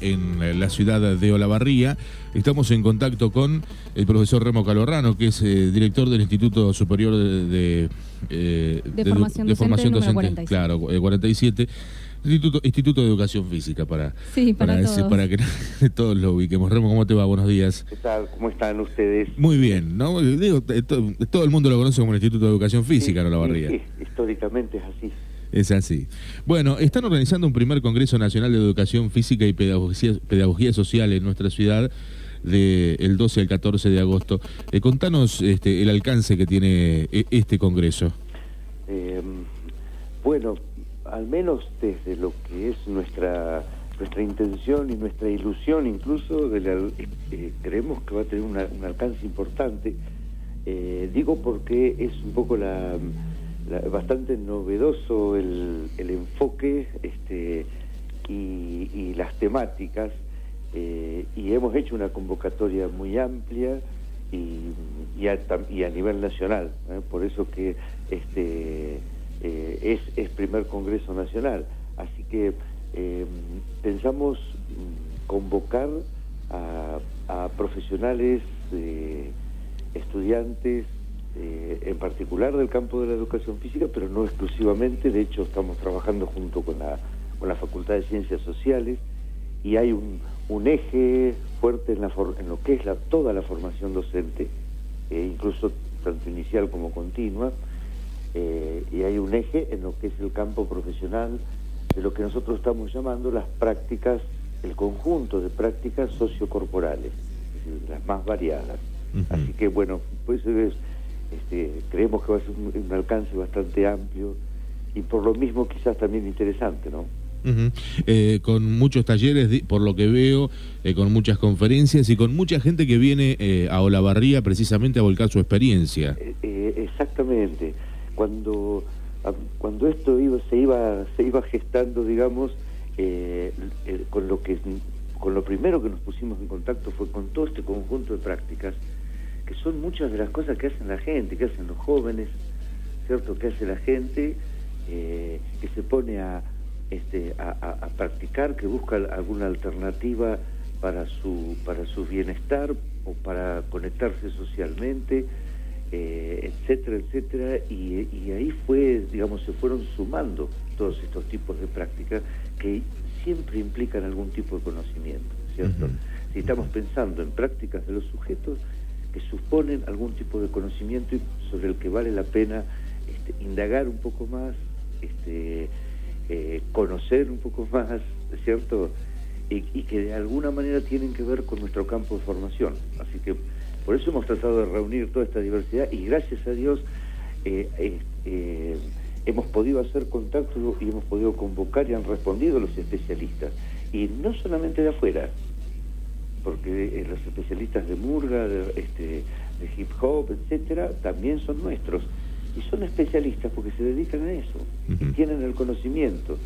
en la ciudad de Olavarría. Estamos en contacto con el profesor Remo Calorrano, que es eh, director del Instituto Superior de, eh, de, formación, de formación docente, 47. claro, 47. Eh, Instituto, Instituto de Educación Física, para, para, todos. para que todos lo ubiquemos. Remo, ¿cómo te va? Buenos días. ¿Qué tal? ¿Cómo están ustedes? Muy bien, ¿no? Digo, todo, el mundo lo conoce como el Instituto de Educación Física en Olavarría. Sí, históricamente es así. Es así. Bueno, están organizando un primer Congreso Nacional de Educación Física y Pedagogía, Social en nuestra ciudad del 12 al 14 de agosto. Eh, contanos este, el alcance que tiene e, este Congreso. Em, bueno, al menos desde lo que es nuestra nuestra intención y nuestra ilusión incluso, de eh, creemos que va a tener un alcance importante. Eh, digo porque es un poco la bastante novedoso el, enfoque este, y, las temáticas eh, y hemos hecho una convocatoria muy amplia y, a, nivel nacional, ¿eh? por eso que este eh, es, primer Congreso Nacional. Así que pensamos convocar a, a profesionales, estudiantes, eh, en particular del campo de la educación física, pero no exclusivamente. De hecho, estamos trabajando junto con la, con la Facultad de Ciencias Sociales y hay un, un eje fuerte en, la en lo que es la, toda la formación docente, eh, incluso tanto inicial como continua, eh, y hay un eje en lo que es el campo profesional de lo que nosotros estamos llamando las prácticas, el conjunto de prácticas sociocorporales, las más variadas. Así que bueno, pues es este, creemos que va a ser un, alcance bastante amplio y por lo mismo quizás también interesante, ¿no? Eh, con muchos talleres, por lo que veo, eh, con muchas conferencias y con mucha gente que viene eh, a Olavarría precisamente a volcar su experiencia. exactamente. Cuando cuando esto iba, se iba se iba gestando, digamos, con lo que con lo primero que nos pusimos en contacto fue con todo este conjunto de prácticas que son muchas de las cosas que hacen la gente, que hacen los jóvenes, ¿cierto? Que hace la gente eh, que se pone a, este, a, practicar, que busca alguna alternativa para su, para su bienestar o para conectarse socialmente, eh, etcétera, etcétera, y, ahí fue, digamos, se fueron sumando todos estos tipos de prácticas que siempre implican algún tipo de conocimiento, ¿cierto? Si estamos pensando en prácticas de los sujetos, que suponen algún tipo de conocimiento sobre el que vale la pena este, indagar un poco más, este, eh, conocer un poco más, ¿cierto? Y, que de alguna manera tienen que ver con nuestro campo de formación. Así que por eso hemos tratado de reunir toda esta diversidad y gracias a Dios eh, eh, hemos podido hacer contacto y hemos podido convocar y han respondido los especialistas. Y no solamente de afuera, porque eh, los especialistas de murga, de, este, de hip hop, etcétera, también son nuestros. Y son especialistas porque se dedican a eso, y tienen el conocimiento,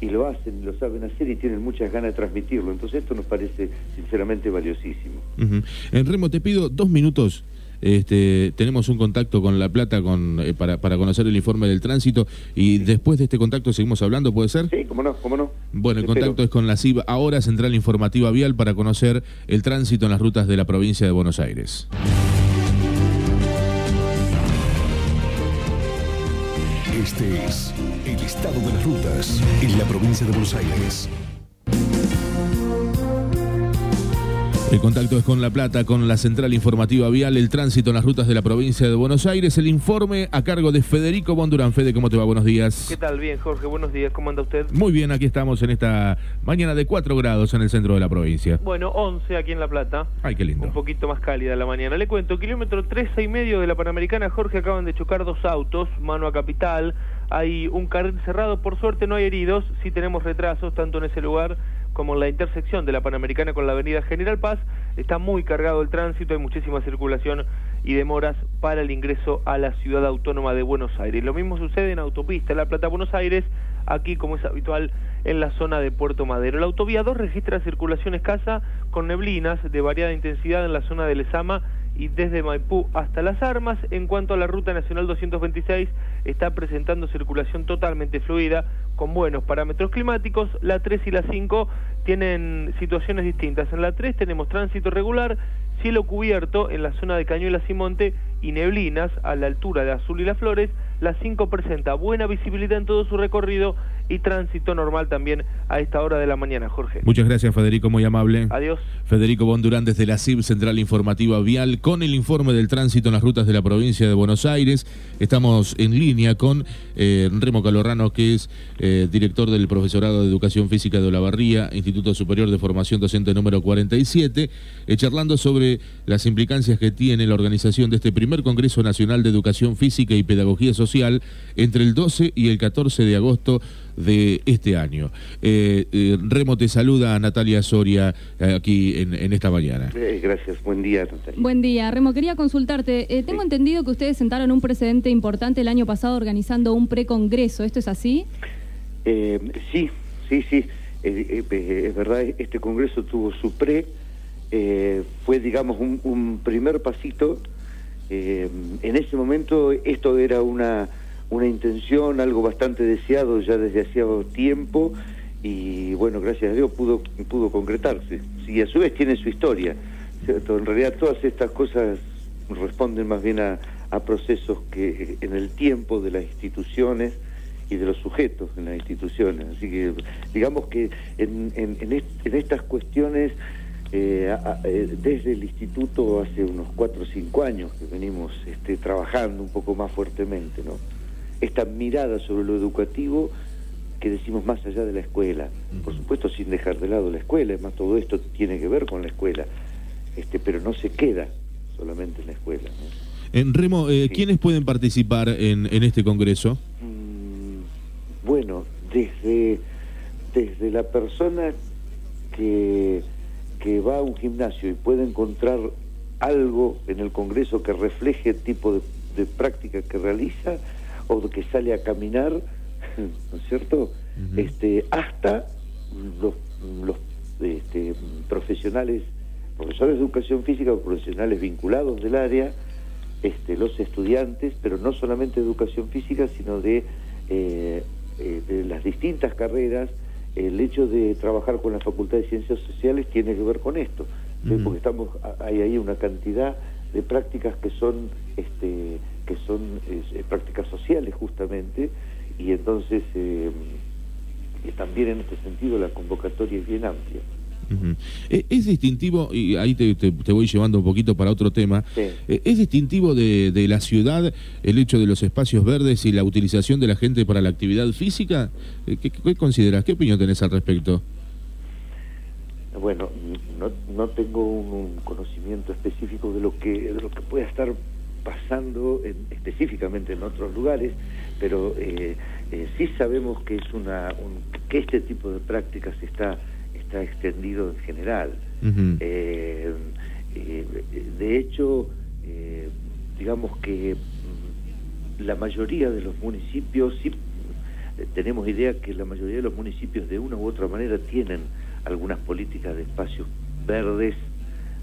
y lo hacen, lo saben hacer y tienen muchas ganas de transmitirlo. Entonces esto nos parece sinceramente valiosísimo. En Remo, te pido dos minutos este, tenemos un contacto con La Plata con, eh, para, para, conocer el informe del tránsito y después de este contacto seguimos hablando, ¿puede ser? Sí, cómo no, cómo no. Bueno, el contacto es con la CIB, ahora Central Informativa Vial, para conocer el tránsito en las rutas de la provincia de Buenos Aires. Este es el estado de las rutas en la provincia de Buenos Aires. El contacto es con La Plata, con la Central Informativa Vial, el tránsito en las rutas de la provincia de Buenos Aires. El informe a cargo de Federico Bondurán. Fede, ¿cómo te va? Buenos días. ¿Qué tal? Bien, Jorge. Buenos días. ¿Cómo anda usted? Muy bien, aquí estamos en esta mañana de 4 grados en el centro de la provincia. Bueno, 11 aquí en La Plata. Ay, qué lindo. Un poquito más cálida la mañana. Le cuento, kilómetro 13 y medio de la Panamericana, Jorge, acaban de chocar dos autos, mano a capital. Hay un carril cerrado, por suerte no hay heridos, sí tenemos retrasos, tanto en ese lugar como en la intersección de la Panamericana con la avenida General Paz, está muy cargado el tránsito, hay muchísima circulación y demoras para el ingreso a la ciudad autónoma de Buenos Aires. Lo mismo sucede en autopista La Plata Buenos Aires, aquí como es habitual en la zona de Puerto Madero. La autovía 2 registra circulación escasa con neblinas de variada intensidad en la zona de Lezama y desde Maipú hasta Las Armas. En cuanto a la Ruta Nacional 226, está presentando circulación totalmente fluida con buenos parámetros climáticos. La 3 y la 5 tienen situaciones distintas. En la 3 tenemos tránsito regular, cielo cubierto en la zona de Cañuelas y Monte y neblinas a la altura de Azul y Las Flores. La 5 presenta buena visibilidad en todo su recorrido y tránsito normal también a esta hora de la mañana, Jorge. Muchas gracias, Federico, muy amable. Adiós. Federico Bondurán desde la CIB, Central Informativa Vial, con el informe del tránsito en las rutas de la provincia de Buenos Aires. Estamos en línea con eh, Remo Calorrano, que es eh, director del Profesorado de Educación Física de Olavarría, Instituto Superior de Formación Docente número 47, eh, charlando sobre las implicancias que tiene la organización de este primer Congreso Nacional de Educación Física y Pedagogía Social entre el 12 y el 14 de agosto de este año. Eh, eh, Remo te saluda Natalia Soria eh, aquí en, esta mañana. gracias, buen día Natalia. Buen día, Remo, quería consultarte, tengo entendido que ustedes sentaron un precedente importante el año pasado organizando un precongreso, ¿esto es así? sí, sí, sí, es verdad, este congreso tuvo su pre, fue digamos un, un primer pasito, en ese momento esto era una una intención, algo bastante deseado ya desde hacía tiempo y bueno, gracias a Dios pudo, pudo concretarse. Y a su vez tiene su historia. En realidad todas estas cosas responden más bien a, procesos que en el tiempo de las instituciones y de los sujetos en las instituciones. Así que digamos que en, en, estas cuestiones, eh, eh, desde el instituto hace unos cuatro o cinco años que venimos este, trabajando un poco más fuertemente, ¿no? esta mirada sobre lo educativo que decimos más allá de la escuela. Por supuesto sin dejar de lado la escuela, además todo esto tiene que ver con la escuela, este, pero no se queda solamente en la escuela. En Remo, eh, ¿quiénes pueden participar en, en este congreso? Mm, bueno, desde, desde la persona que, que va a un gimnasio y puede encontrar algo en el congreso que refleje el tipo de, de práctica que realiza, o que sale a caminar, ¿no es cierto? este, hasta los, los este, profesionales, profesores de educación física o profesionales vinculados del área, este, los estudiantes, pero no solamente de educación física, sino de, eh, eh, de las distintas carreras, el hecho de trabajar con la Facultad de Ciencias Sociales tiene que ver con esto, porque estamos hay ahí una cantidad de prácticas que son este, que son eh, prácticas sociales justamente, y entonces eh, también en este sentido la convocatoria es bien amplia. E, es, distintivo, y ahí te, voy llevando un poquito para otro tema, e, es distintivo de, la ciudad el hecho de los espacios verdes y la utilización de la gente para la actividad física. Eh, ¿Qué, qué consideras? ¿Qué opinión tenés al respecto? Bueno, no, no tengo un, conocimiento específico de lo que de lo que pueda estar pasando específicamente en otros lugares, pero eh, eh, sí sabemos que es una que este tipo de prácticas está está extendido en general. Eh, de hecho, digamos que mm, la mayoría de los municipios sí tenemos idea que la mayoría de los municipios de una u otra manera tienen algunas políticas de espacios verdes,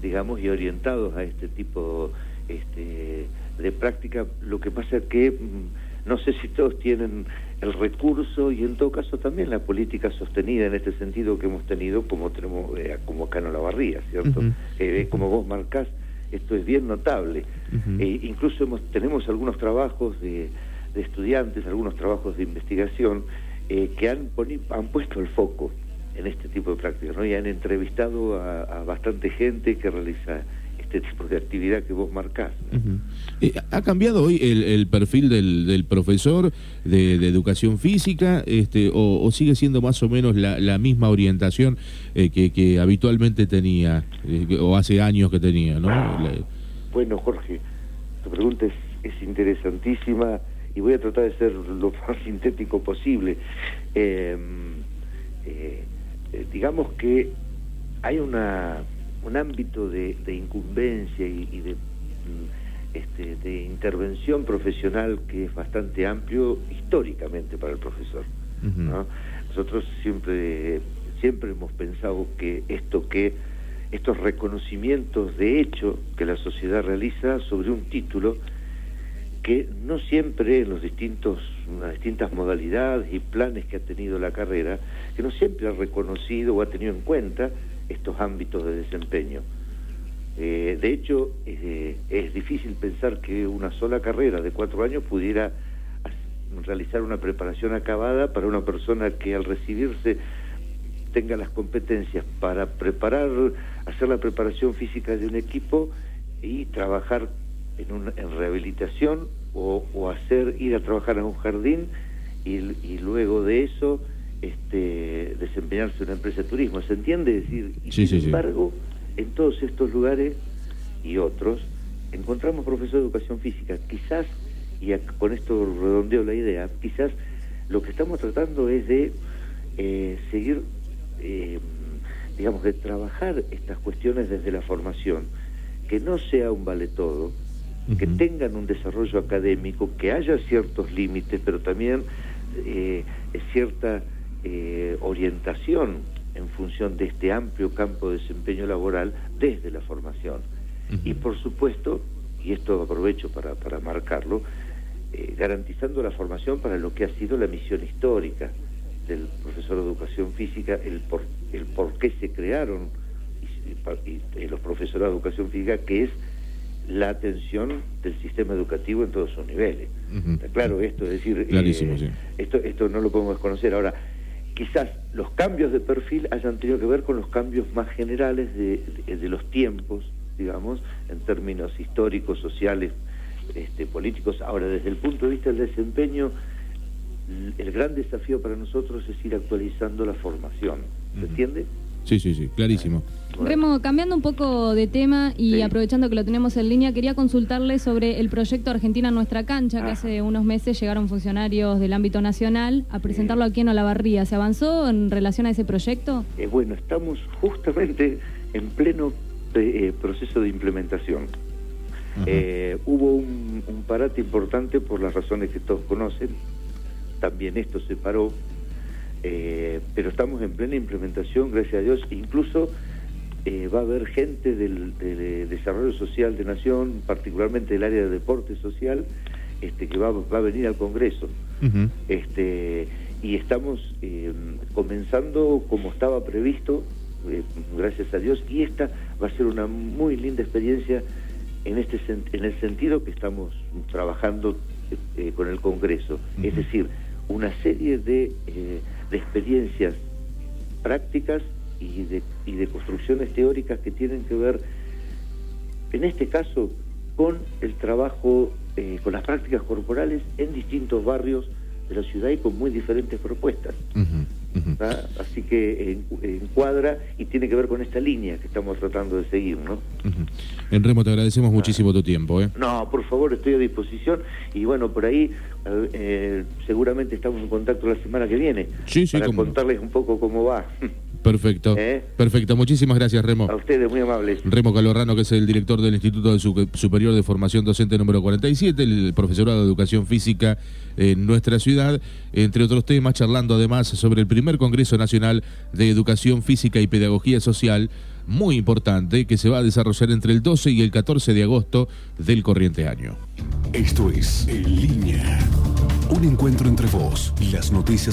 digamos, y orientados a este tipo este, de práctica. Lo que pasa es que mm, no sé si todos tienen el recurso y en todo caso también la política sostenida en este sentido que hemos tenido como tenemos eh, como acá en la barría, ¿cierto? Eh, como vos marcás, esto es bien notable. e incluso hemos, tenemos algunos trabajos de, estudiantes, algunos trabajos de investigación que han, han puesto el foco en este tipo de prácticas, ¿no? Y han entrevistado a, bastante gente que realiza este tipo de actividad que vos marcás. Eh, ¿Ha cambiado hoy el, perfil del, profesor de, educación física este, o, sigue siendo más o menos la, misma orientación eh, que, habitualmente tenía eh, o hace años que tenía? ¿no? Bueno, Jorge, tu pregunta es, es, interesantísima y voy a tratar de ser lo más sintético posible. Eh, digamos que hay una, un ámbito de, incumbencia y, de, mm, este, de intervención profesional que es bastante amplio históricamente para el profesor. ¿no? Nosotros siempre, siempre hemos pensado que esto que estos reconocimientos de hecho que la sociedad realiza sobre un título que no siempre en los distintos, las distintas modalidades y planes que ha tenido la carrera, que no siempre ha reconocido o ha tenido en cuenta estos ámbitos de desempeño. Eh, de hecho, eh, es difícil pensar que una sola carrera de cuatro años pudiera realizar una preparación acabada para una persona que al recibirse tenga las competencias para preparar, hacer la preparación física de un equipo y trabajar en, en rehabilitación o, hacer ir a trabajar en un jardín y, luego de eso este, desempeñarse en una empresa de turismo. ¿Se entiende? decir, y sin embargo, en todos estos lugares y otros encontramos profesores de educación física. Quizás, y con esto redondeo la idea, quizás lo que estamos tratando es de eh, seguir eh, digamos, de trabajar estas cuestiones desde la formación, que no sea un vale todo, que tengan un desarrollo académico, que haya ciertos límites, pero también eh, cierta eh, orientación en función de este amplio campo de desempeño laboral desde la formación. Y por supuesto, y esto aprovecho para, para marcarlo, eh, garantizando la formación para lo que ha sido la misión histórica del profesor de educación física, el por, el por qué se crearon y, los profesores de educación física, que es la atención del sistema educativo en todos sus niveles. claro esto? Es decir, eh, esto, esto no lo podemos desconocer. Ahora, quizás los cambios de perfil hayan tenido que ver con los cambios más generales de, de, los tiempos, digamos, en términos históricos, sociales, este, políticos. Ahora, desde el punto de vista del desempeño, el gran desafío para nosotros es ir actualizando la formación. ¿Se entiende? Sí, sí, sí, clarísimo. Remo, cambiando un poco de tema y aprovechando que lo tenemos en línea, quería consultarle sobre el proyecto Argentina en nuestra cancha, que hace unos meses llegaron funcionarios del ámbito nacional a presentarlo aquí en Olavarría. ¿Se avanzó en relación a ese proyecto? Eh, bueno, estamos justamente en pleno eh, proceso de implementación. Eh, hubo un, un parate importante por las razones que todos conocen, también esto se paró, eh, pero estamos en plena implementación, gracias a Dios, incluso eh, va a haber gente del, desarrollo social de Nación, particularmente del área de deporte social, este, que va, a venir al Congreso. este, y estamos eh, comenzando como estaba previsto, gracias a Dios, y esta va a ser una muy linda experiencia en, este, en el sentido que estamos trabajando con el Congreso. Es decir, una serie de, eh, de experiencias prácticas y de, y de construcciones teóricas que tienen que ver, en este caso, con el trabajo, eh, con las prácticas corporales en distintos barrios de la ciudad y con muy diferentes propuestas. Así que encuadra y tiene que ver con esta línea que estamos tratando de seguir, ¿no? Enremo, te agradecemos muchísimo tu tiempo. ¿eh? No, por favor, estoy a disposición y bueno, por ahí eh, seguramente estamos en contacto la semana que viene para contarles un poco cómo va. Perfecto. ¿Eh? Perfecto. Muchísimas gracias, Remo. A ustedes, muy amables. Remo Calorrano, que es el director del Instituto Superior de Formación Docente número 47, el profesorado de Educación Física en nuestra ciudad, entre otros temas, charlando además sobre el primer Congreso Nacional de Educación Física y Pedagogía Social, muy importante, que se va a desarrollar entre el 12 y el 14 de agosto del corriente año. Esto es En Línea, un encuentro entre vos y las noticias